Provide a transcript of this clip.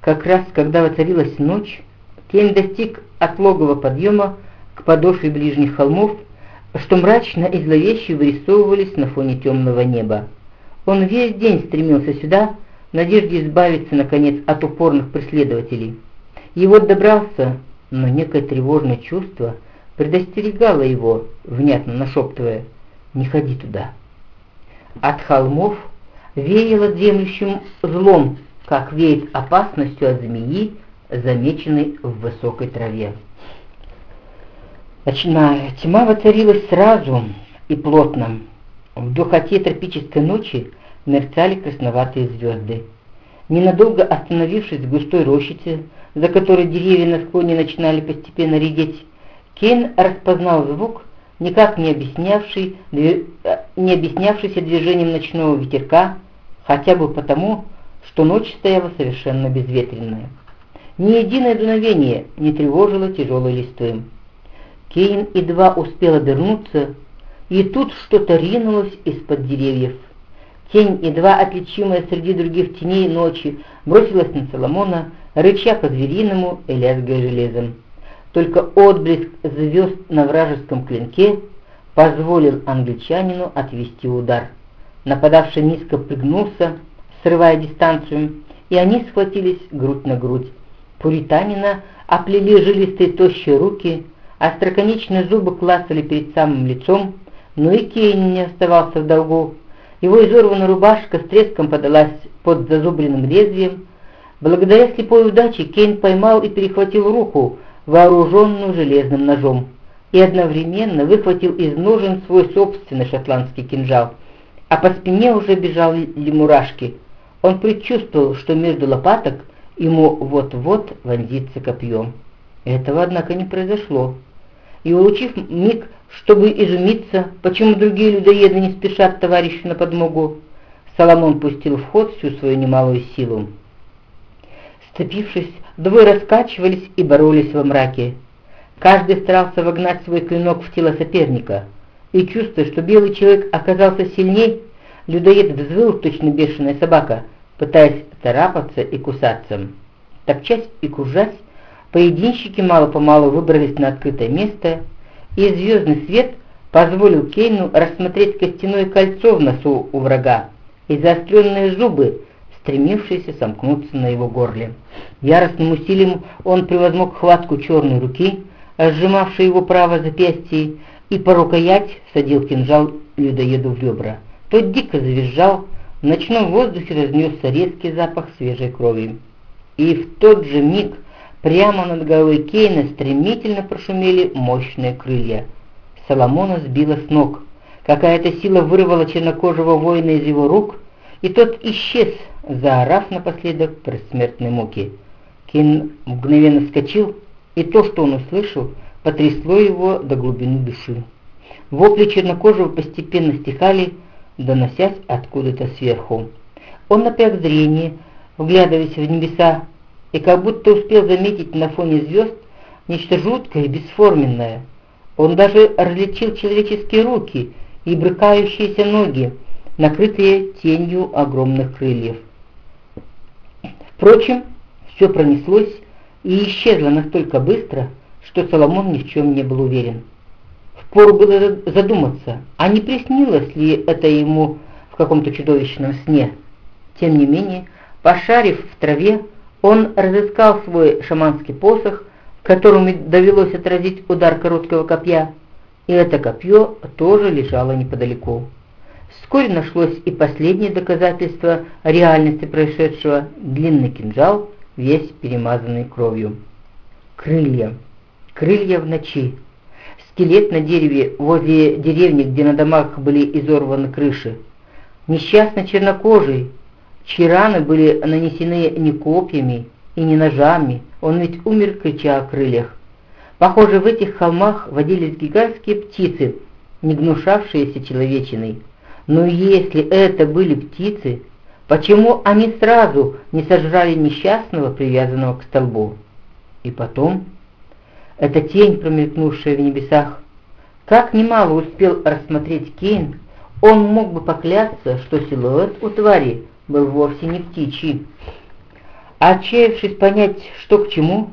как раз когда воцарилась ночь, Кейн достиг отлогого подъема к подошве ближних холмов, что мрачно и зловеще вырисовывались на фоне темного неба. Он весь день стремился сюда, в надежде избавиться, наконец, от упорных преследователей. И вот добрался, но некое тревожное чувство предостерегало его, внятно нашептывая, «Не ходи туда». От холмов веяло дремлющим злом, как веет опасностью от змеи, замеченной в высокой траве. Ночная тьма воцарилась сразу и плотно. В духоте тропической ночи мерцали красноватые звезды. Ненадолго остановившись в густой рощице, за которой деревья на склоне начинали постепенно редеть, Кейн распознал звук, никак не, объяснявший, э, не объяснявшийся движением ночного ветерка, хотя бы потому, что ночь стояла совершенно безветренная. Ни единое дуновение не тревожило тяжелой листвы. Кейн едва успел обернуться, и тут что-то ринулось из-под деревьев. Тень, едва отличимая среди других теней ночи, бросилась на Соломона, рыча по-звериному и лязгая железом. Только отблеск звезд на вражеском клинке позволил англичанину отвести удар. Нападавший низко пригнулся, срывая дистанцию, и они схватились грудь на грудь. Пуританина оплели жилистые тощие руки, остроконечные зубы клацали перед самым лицом, но и Кейн не оставался в долгу. Его изорванная рубашка с треском подалась под зазубренным лезвием. Благодаря слепой удаче Кейн поймал и перехватил руку, вооруженную железным ножом, и одновременно выхватил из ножен свой собственный шотландский кинжал, а по спине уже бежали мурашки. Он предчувствовал, что между лопаток ему вот-вот вонзится копьем. Этого, однако, не произошло. И, улучив миг, чтобы изумиться, почему другие людоеды не спешат товарищу на подмогу, Соломон пустил в ход всю свою немалую силу. Сцепившись, двое раскачивались и боролись во мраке. Каждый старался вогнать свой клинок в тело соперника, и, чувствуя, что белый человек оказался сильней, людоед взвыл, точно бешеная собака, пытаясь царапаться и кусаться. Топчась и кружась, поединщики мало-помалу выбрались на открытое место, и звездный свет позволил Кейну рассмотреть костяное кольцо в носу у врага и заостренные зубы, стремившиеся сомкнуться на его горле. Яростным усилием он превозмог хватку черной руки, сжимавшей его правое запястье, и по рукоять садил кинжал людоеду в ребра. Тот дико завизжал, в ночном воздухе разнесся резкий запах свежей крови. И в тот же миг прямо над головой Кейна стремительно прошумели мощные крылья. Соломона сбила с ног. Какая-то сила вырвала чернокожего воина из его рук, и тот исчез, заорав напоследок предсмертной муки. Кейн мгновенно вскочил, и то, что он услышал, потрясло его до глубины души. Вопли чернокожего постепенно стихали, доносясь откуда-то сверху. Он напряг зрение, вглядываясь в небеса, и как будто успел заметить на фоне звезд нечто жуткое и бесформенное. Он даже различил человеческие руки и брыкающиеся ноги, накрытые тенью огромных крыльев. Впрочем, все пронеслось и исчезло настолько быстро, что Соломон ни в чем не был уверен. Впору было задуматься, а не приснилось ли это ему в каком-то чудовищном сне. Тем не менее, пошарив в траве, он разыскал свой шаманский посох, которому довелось отразить удар короткого копья, и это копье тоже лежало неподалеку. Вскоре нашлось и последнее доказательство реальности происшедшего – длинный кинжал, весь перемазанный кровью. Крылья. Крылья в ночи. Скелет на дереве возле деревни, где на домах были изорваны крыши. Несчастный чернокожий, чьи раны были нанесены не копьями и не ножами, он ведь умер, крича о крыльях. Похоже, в этих холмах водились гигантские птицы, не гнушавшиеся человечиной. Но если это были птицы, почему они сразу не сожрали несчастного, привязанного к столбу? И потом, эта тень, промелькнувшая в небесах, как немало успел рассмотреть Кейн, он мог бы поклясться, что силуэт у твари был вовсе не птичий. Отчаявшись понять, что к чему,